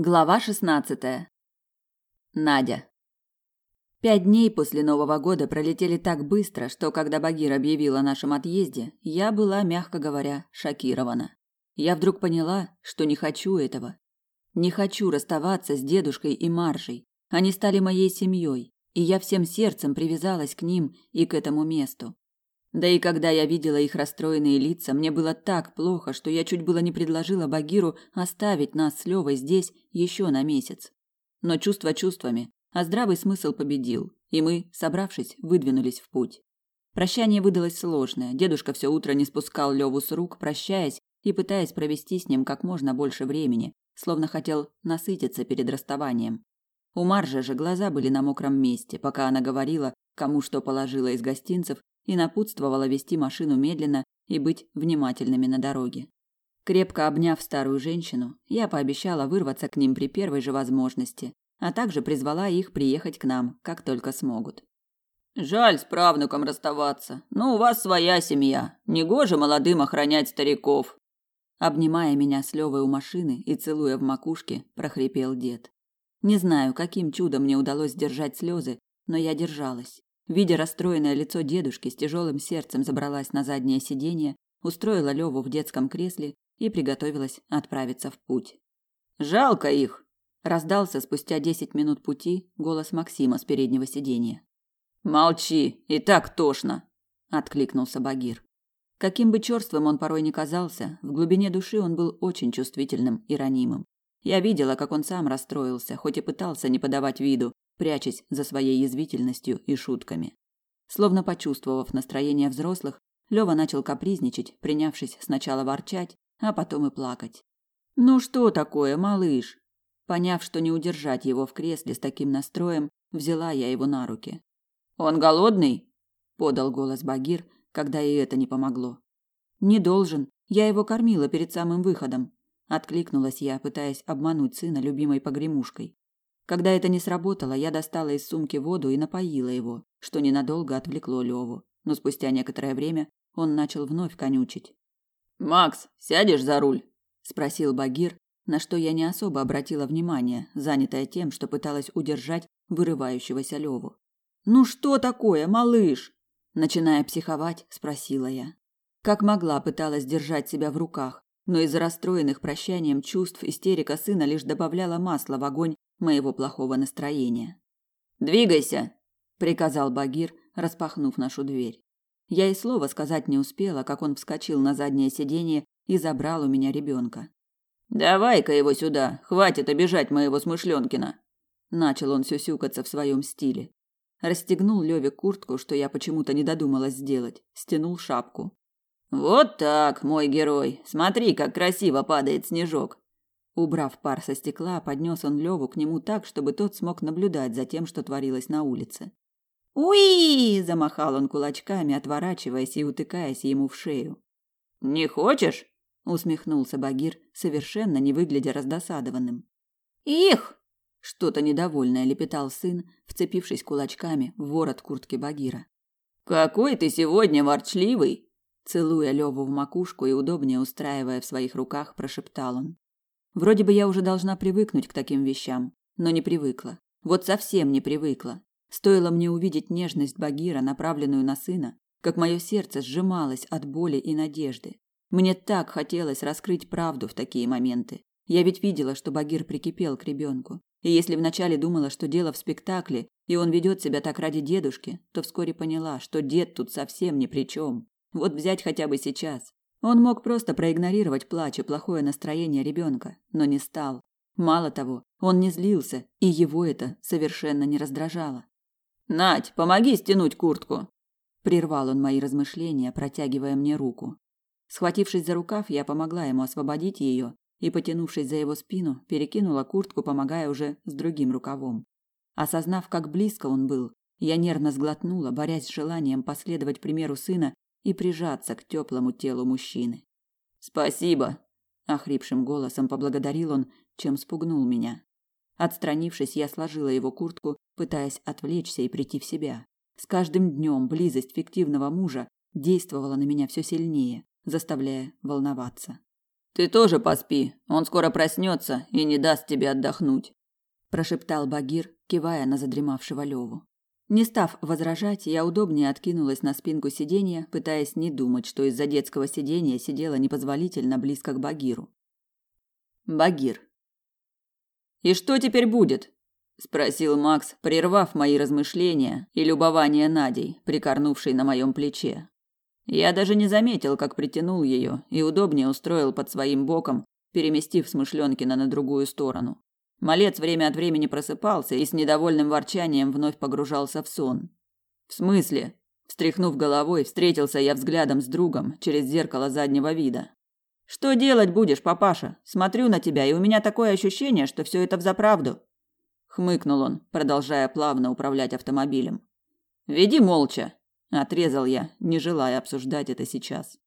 Глава шестнадцатая. Надя. Пять дней после Нового года пролетели так быстро, что когда Багир объявил о нашем отъезде, я была, мягко говоря, шокирована. Я вдруг поняла, что не хочу этого. Не хочу расставаться с дедушкой и Маржей. Они стали моей семьей, и я всем сердцем привязалась к ним и к этому месту. Да и когда я видела их расстроенные лица, мне было так плохо, что я чуть было не предложила Багиру оставить нас с Левой здесь еще на месяц. Но чувства чувствами, а здравый смысл победил, и мы, собравшись, выдвинулись в путь. Прощание выдалось сложное. Дедушка все утро не спускал Леву с рук, прощаясь и пытаясь провести с ним как можно больше времени, словно хотел насытиться перед расставанием. У Маржи же глаза были на мокром месте, пока она говорила, кому что положила из гостинцев и напутствовала вести машину медленно и быть внимательными на дороге. Крепко обняв старую женщину, я пообещала вырваться к ним при первой же возможности, а также призвала их приехать к нам, как только смогут. Жаль с правнуком расставаться, но у вас своя семья. Негоже молодым охранять стариков. Обнимая меня с Левой у машины и целуя в макушке, прохрипел дед. Не знаю, каким чудом мне удалось сдержать слезы, но я держалась. Видя расстроенное лицо дедушки, с тяжелым сердцем забралась на заднее сиденье, устроила Леву в детском кресле и приготовилась отправиться в путь. Жалко их, раздался спустя десять минут пути голос Максима с переднего сиденья. Молчи, и так тошно, откликнулся Багир. Каким бы черствым он порой ни казался, в глубине души он был очень чувствительным и ранимым. Я видела, как он сам расстроился, хоть и пытался не подавать виду, прячась за своей язвительностью и шутками. Словно почувствовав настроение взрослых, Лёва начал капризничать, принявшись сначала ворчать, а потом и плакать. «Ну что такое, малыш?» Поняв, что не удержать его в кресле с таким настроем, взяла я его на руки. «Он голодный?» – подал голос Багир, когда и это не помогло. «Не должен. Я его кормила перед самым выходом», – откликнулась я, пытаясь обмануть сына любимой погремушкой. Когда это не сработало, я достала из сумки воду и напоила его, что ненадолго отвлекло Леву. Но спустя некоторое время он начал вновь конючить. «Макс, сядешь за руль?» – спросил Багир, на что я не особо обратила внимание, занятая тем, что пыталась удержать вырывающегося Леву. «Ну что такое, малыш?» Начиная психовать, спросила я. Как могла, пыталась держать себя в руках, но из-за расстроенных прощанием чувств истерика сына лишь добавляла масла в огонь моего плохого настроения. «Двигайся!» – приказал Багир, распахнув нашу дверь. Я и слова сказать не успела, как он вскочил на заднее сиденье и забрал у меня ребенка. «Давай-ка его сюда, хватит обижать моего смышленкина!» Начал он сюсюкаться в своем стиле. Расстегнул Леве куртку, что я почему-то не додумалась сделать, стянул шапку. «Вот так, мой герой, смотри, как красиво падает снежок. Убрав пар со стекла, поднес он Леву к нему так, чтобы тот смог наблюдать за тем, что творилось на улице. «Уи!» – замахал он кулачками, отворачиваясь и утыкаясь ему в шею. «Не хочешь?» – усмехнулся Багир, совершенно не выглядя раздосадованным. «Их!» – что-то недовольное лепетал сын, вцепившись кулачками в ворот куртки Багира. «Какой ты сегодня ворчливый!» Целуя Леву в макушку и удобнее устраивая в своих руках, прошептал он. Вроде бы я уже должна привыкнуть к таким вещам, но не привыкла. Вот совсем не привыкла. Стоило мне увидеть нежность Багира, направленную на сына, как мое сердце сжималось от боли и надежды. Мне так хотелось раскрыть правду в такие моменты. Я ведь видела, что Багир прикипел к ребенку. И если вначале думала, что дело в спектакле, и он ведет себя так ради дедушки, то вскоре поняла, что дед тут совсем ни при чем. Вот взять хотя бы сейчас. Он мог просто проигнорировать плач и плохое настроение ребенка, но не стал. Мало того, он не злился, и его это совершенно не раздражало. «Надь, помоги стянуть куртку!» Прервал он мои размышления, протягивая мне руку. Схватившись за рукав, я помогла ему освободить ее и, потянувшись за его спину, перекинула куртку, помогая уже с другим рукавом. Осознав, как близко он был, я нервно сглотнула, борясь с желанием последовать примеру сына и прижаться к теплому телу мужчины. Спасибо, охрипшим голосом поблагодарил он, чем спугнул меня. Отстранившись, я сложила его куртку, пытаясь отвлечься и прийти в себя. С каждым днем близость фиктивного мужа действовала на меня все сильнее, заставляя волноваться. Ты тоже поспи, он скоро проснется и не даст тебе отдохнуть, прошептал Багир, кивая на задремавшего Леву. Не став возражать, я удобнее откинулась на спинку сиденья, пытаясь не думать, что из-за детского сиденья сидела непозволительно близко к Багиру. Багир. И что теперь будет? спросил Макс, прервав мои размышления и любование Надей, прикорнувшей на моем плече. Я даже не заметил, как притянул ее и удобнее устроил под своим боком, переместив Смышленкина на другую сторону. Малец время от времени просыпался и с недовольным ворчанием вновь погружался в сон. В смысле? Встряхнув головой, встретился я взглядом с другом через зеркало заднего вида. Что делать будешь, папаша? Смотрю на тебя, и у меня такое ощущение, что все это взаправду хмыкнул он, продолжая плавно управлять автомобилем. Веди молча, отрезал я, не желая обсуждать это сейчас.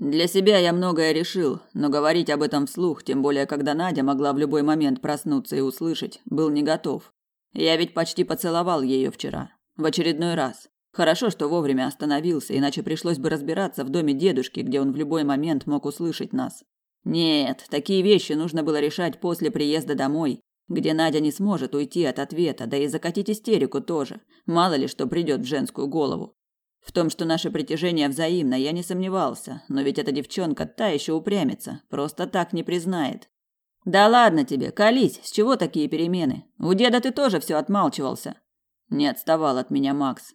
Для себя я многое решил, но говорить об этом вслух, тем более когда Надя могла в любой момент проснуться и услышать, был не готов. Я ведь почти поцеловал ее вчера, в очередной раз. Хорошо, что вовремя остановился, иначе пришлось бы разбираться в доме дедушки, где он в любой момент мог услышать нас. Нет, такие вещи нужно было решать после приезда домой, где Надя не сможет уйти от ответа, да и закатить истерику тоже. Мало ли что придет в женскую голову. В том, что наше притяжение взаимно, я не сомневался, но ведь эта девчонка та еще упрямится, просто так не признает. Да ладно тебе, колись, с чего такие перемены? У деда ты тоже все отмалчивался. Не отставал от меня Макс.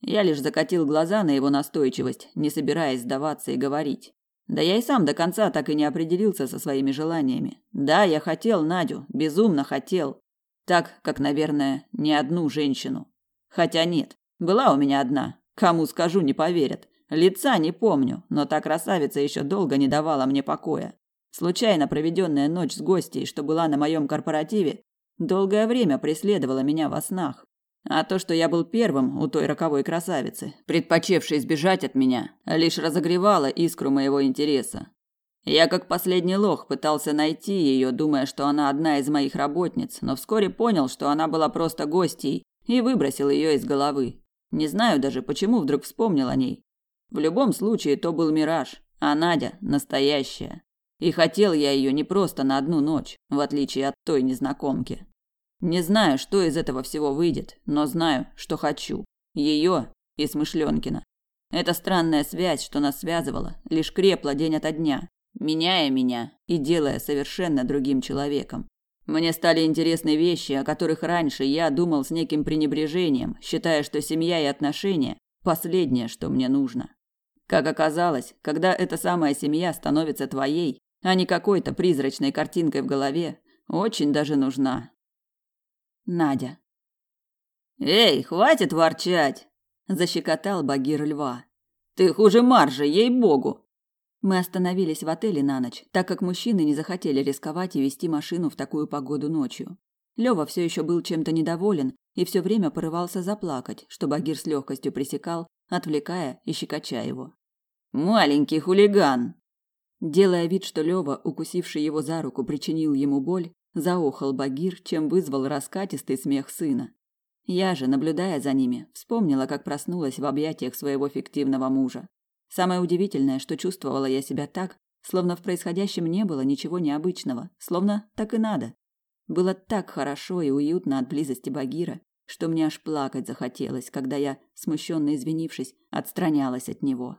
Я лишь закатил глаза на его настойчивость, не собираясь сдаваться и говорить. Да я и сам до конца так и не определился со своими желаниями. Да, я хотел Надю, безумно хотел. Так, как, наверное, не одну женщину. Хотя нет, была у меня одна. Кому скажу, не поверят. Лица не помню, но та красавица еще долго не давала мне покоя. Случайно проведенная ночь с гостьей, что была на моем корпоративе, долгое время преследовала меня во снах. А то, что я был первым у той роковой красавицы, предпочевшей избежать от меня, лишь разогревало искру моего интереса. Я как последний лох пытался найти ее, думая, что она одна из моих работниц, но вскоре понял, что она была просто гостьей, и выбросил ее из головы. Не знаю даже, почему вдруг вспомнил о ней. В любом случае, то был мираж, а Надя настоящая. И хотел я ее не просто на одну ночь, в отличие от той незнакомки. Не знаю, что из этого всего выйдет, но знаю, что хочу. Ее и Смышленкина. Эта странная связь, что нас связывала, лишь крепла день ото дня, меняя меня и делая совершенно другим человеком. Мне стали интересны вещи, о которых раньше я думал с неким пренебрежением, считая, что семья и отношения – последнее, что мне нужно. Как оказалось, когда эта самая семья становится твоей, а не какой-то призрачной картинкой в голове, очень даже нужна. Надя. Эй, хватит ворчать, защекотал Багир льва. Ты хуже Маржи, ей-богу. Мы остановились в отеле на ночь, так как мужчины не захотели рисковать и вести машину в такую погоду ночью. Лёва все еще был чем-то недоволен и все время порывался заплакать, что Багир с легкостью пресекал, отвлекая и щекоча его. Маленький хулиган. Делая вид, что Лёва, укусивший его за руку, причинил ему боль, заохал Багир, чем вызвал раскатистый смех сына. Я же, наблюдая за ними, вспомнила, как проснулась в объятиях своего фиктивного мужа. Самое удивительное, что чувствовала я себя так, словно в происходящем не было ничего необычного, словно так и надо. Было так хорошо и уютно от близости Багира, что мне аж плакать захотелось, когда я, смущенно извинившись, отстранялась от него.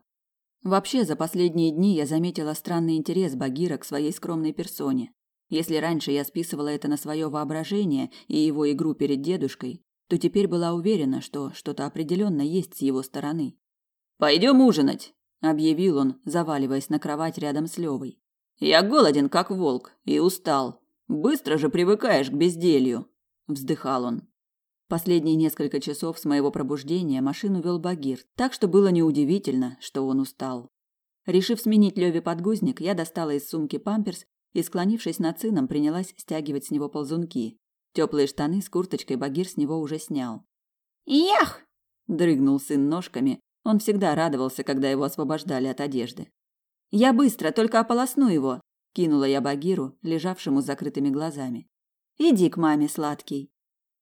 Вообще, за последние дни я заметила странный интерес Багира к своей скромной персоне. Если раньше я списывала это на свое воображение и его игру перед дедушкой, то теперь была уверена, что что-то определенно есть с его стороны. Пойдем ужинать, объявил он, заваливаясь на кровать рядом с Левой. Я голоден, как волк, и устал. Быстро же привыкаешь к безделью, вздыхал он. Последние несколько часов с моего пробуждения машину вел Багир, так что было неудивительно, что он устал. Решив сменить Леве подгузник, я достала из сумки памперс и, склонившись над сыном, принялась стягивать с него ползунки. Теплые штаны с курточкой Багир с него уже снял. «Ях!» – дрыгнул сын ножками. Он всегда радовался, когда его освобождали от одежды. «Я быстро, только ополосну его!» – кинула я Багиру, лежавшему с закрытыми глазами. «Иди к маме, сладкий!»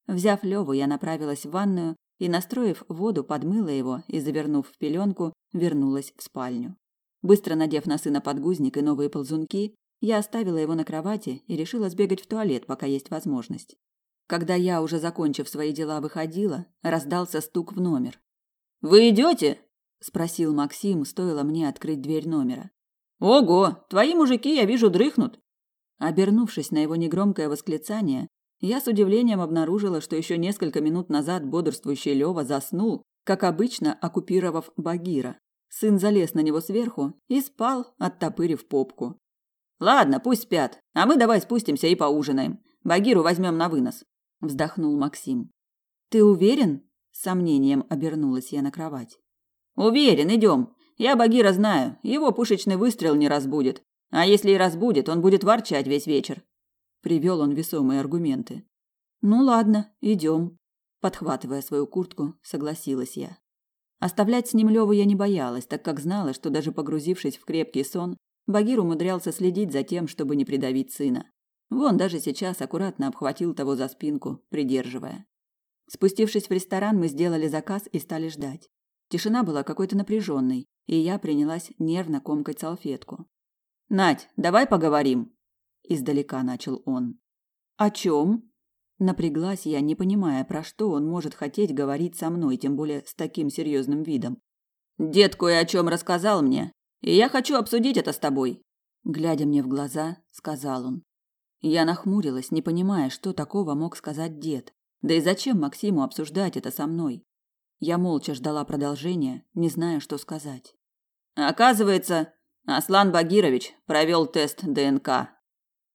Взяв Леву, я направилась в ванную и, настроив воду, подмыла его и, завернув в пеленку, вернулась в спальню. Быстро надев на сына подгузник и новые ползунки, Я оставила его на кровати и решила сбегать в туалет, пока есть возможность. Когда я, уже закончив свои дела, выходила, раздался стук в номер. «Вы идете?» – спросил Максим, стоило мне открыть дверь номера. «Ого, твои мужики, я вижу, дрыхнут!» Обернувшись на его негромкое восклицание, я с удивлением обнаружила, что еще несколько минут назад бодрствующий Лева заснул, как обычно, оккупировав Багира. Сын залез на него сверху и спал, оттопырив попку. Ладно, пусть спят, а мы давай спустимся и поужинаем. Багиру возьмем на вынос, вздохнул Максим. Ты уверен? Сомнением обернулась я на кровать. Уверен, идем. Я Багира знаю, его пушечный выстрел не разбудит. А если и разбудит, он будет ворчать весь вечер. Привел он весомые аргументы. Ну ладно, идем. Подхватывая свою куртку, согласилась я. Оставлять с ним Леву я не боялась, так как знала, что даже погрузившись в крепкий сон, Багир умудрялся следить за тем, чтобы не придавить сына. Вон даже сейчас аккуратно обхватил того за спинку, придерживая. Спустившись в ресторан, мы сделали заказ и стали ждать. Тишина была какой-то напряженной, и я принялась нервно комкать салфетку. «Надь, давай поговорим!» Издалека начал он. «О чем?» Напряглась я, не понимая, про что он может хотеть говорить со мной, тем более с таким серьезным видом. «Дед кое о чем рассказал мне, и я хочу обсудить это с тобой. Глядя мне в глаза, сказал он. Я нахмурилась, не понимая, что такого мог сказать дед. Да и зачем Максиму обсуждать это со мной? Я молча ждала продолжения, не зная, что сказать. Оказывается, Аслан Багирович провел тест ДНК